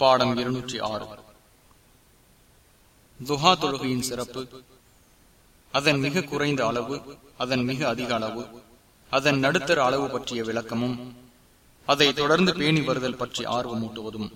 பாடம் இருநூற்றி ஆறு. துஹா தொழுகையின் சிறப்பு. அதன் மிக குறைந்த அளவு அதன் மிக அதிக அளவு அதன் நடுத்தர அளவு பற்றிய விளக்கமும் அதை தொடர்ந்து பேணி வருதல் பற்றி ஆர்வமூட்டுவதும்.